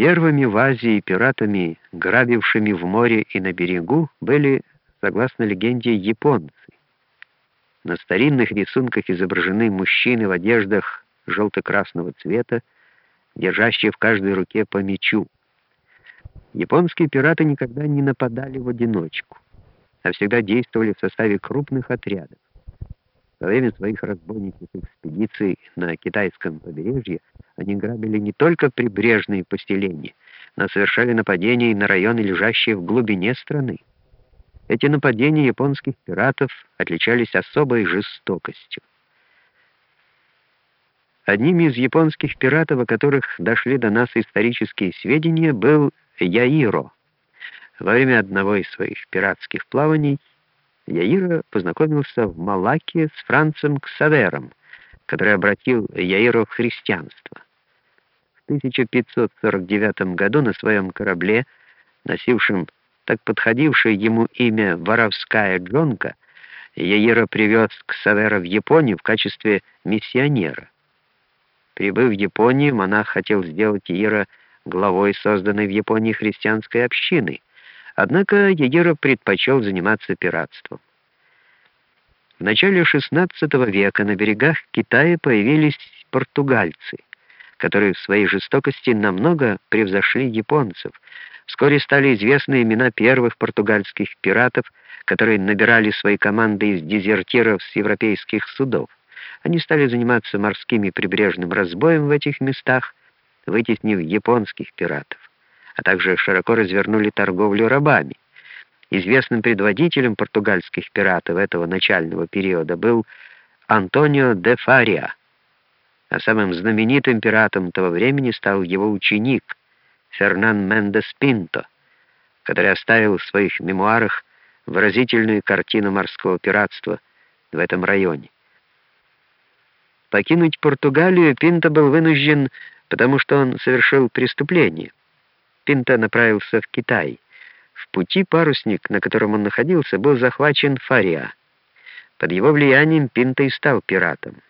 Первыми в Азии пиратами, грабившими в море и на берегу, были, согласно легенде, японцы. На старинных рисунках изображены мужчины в одеждах желто-красного цвета, держащие в каждой руке по мечу. Японские пираты никогда не нападали в одиночку, а всегда действовали в составе крупных отрядов. Во время своих разбойнических экспедиций на китайском побережье они грабили не только прибрежные поселения, но совершали нападения и на районы, лежащие в глубине страны. Эти нападения японских пиратов отличались особой жестокостью. Одним из японских пиратов, о которых дошли до нас исторические сведения, был Яиро. Во время одного из своих пиратских плаваний Яиро познакомился в Малакке с Францем Ксавером, который обратил Яиро в христианство. В 1549 году на своем корабле, носившем так подходившее ему имя «Воровская Джонка», Яиро привез Ксавера в Японию в качестве миссионера. Прибыв в Японию, монах хотел сделать Яиро главой созданной в Японии христианской общины — Однако Егера предпочел заниматься пиратством. В начале XVI века на берегах Китая появились португальцы, которые в своей жестокости намного превзошли японцев. Вскоре стали известны имена первых португальских пиратов, которые набирали свои команды из дезертиров с европейских судов. Они стали заниматься морским и прибрежным разбоем в этих местах, вытеснив японских пиратов а также широко развернули торговлю рабами. Известным предводителем португальских пиратов этого начального периода был Антонио де Фария, а самым знаменитым пиратом того времени стал его ученик Фернан Мендес Пинто, который оставил в своих мемуарах выразительную картину морского пиратства в этом районе. Покинуть Португалию Пинто был вынужден, потому что он совершил преступление. Пинта направился в Китай. В пути парусник, на котором он находился, был захвачен Фария. Под его влиянием Пинта и стал пиратом.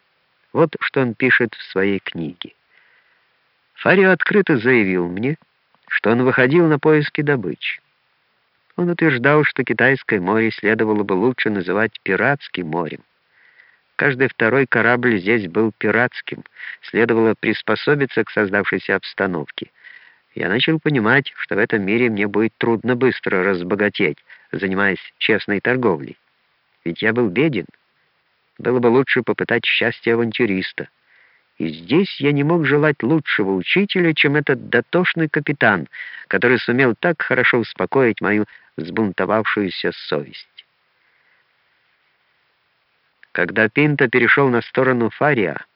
Вот что он пишет в своей книге. Фарио открыто заявил мне, что он выходил на поиски добычи. Он утверждал, что Китайское море следовало бы лучше называть пиратским морем. Каждый второй корабль здесь был пиратским, следовало приспособиться к создавшейся обстановке — я начал понимать, что в этом мире мне будет трудно быстро разбогатеть, занимаясь честной торговлей. Ведь я был беден. Было бы лучше попытать счастье авантюриста. И здесь я не мог желать лучшего учителя, чем этот дотошный капитан, который сумел так хорошо успокоить мою взбунтовавшуюся совесть. Когда Пинто перешел на сторону Фария,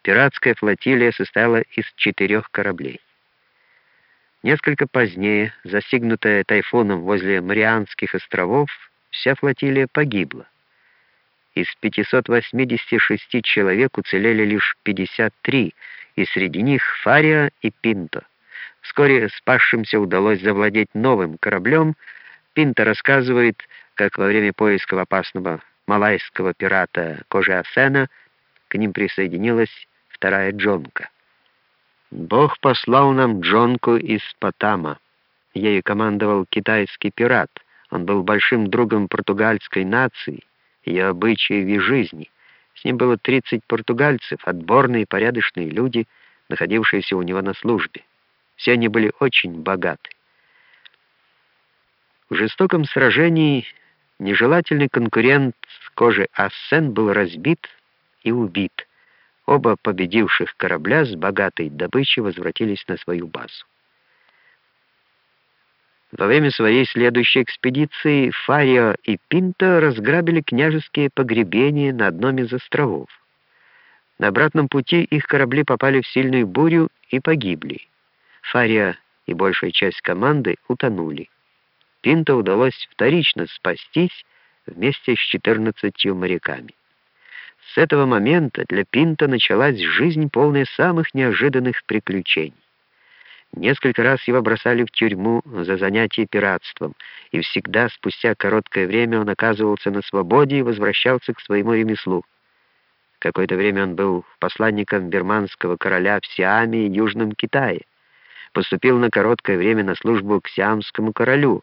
пиратская флотилия состояла из четырех кораблей. Несколько позднее, застигнутая тайфуном возле Марианских островов, вся флотилия погибла. Из 586 человек уцелели лишь 53, и среди них Фария и Пинто. Вскоре спасшимся удалось завладеть новым кораблем. Пинто рассказывает, как во время поиска опасного малайского пирата Кожи Асена к ним присоединилась вторая джонка. Бог послал нам Джонку из Патама. Ею командовал китайский пират. Он был большим другом португальской нации, ее обычаев и жизни. С ним было 30 португальцев, отборные порядочные люди, находившиеся у него на службе. Все они были очень богаты. В жестоком сражении нежелательный конкурент с кожи Ассен был разбит и убит. Оба победивших корабля с богатой добычей возвратились на свою базу. Во время своей следующей экспедиции Фарио и Пинто разграбили княжеские погребения на одном из островов. На обратном пути их корабли попали в сильную бурю и погибли. Фарио и большая часть команды утонули. Пинто удалось вторично спастись вместе с 14 моряками. С этого момента для Пинта началась жизнь, полная самых неожиданных приключений. Несколько раз его бросали в тюрьму за занятие пиратством, и всегда спустя короткое время он оказывался на свободе и возвращался к своему ремеслу. Какое-то время он был посланником бирманского короля в Сиаме и Южном Китае. поступил на короткое время на службу к сиамскому королю,